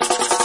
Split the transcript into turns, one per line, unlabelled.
you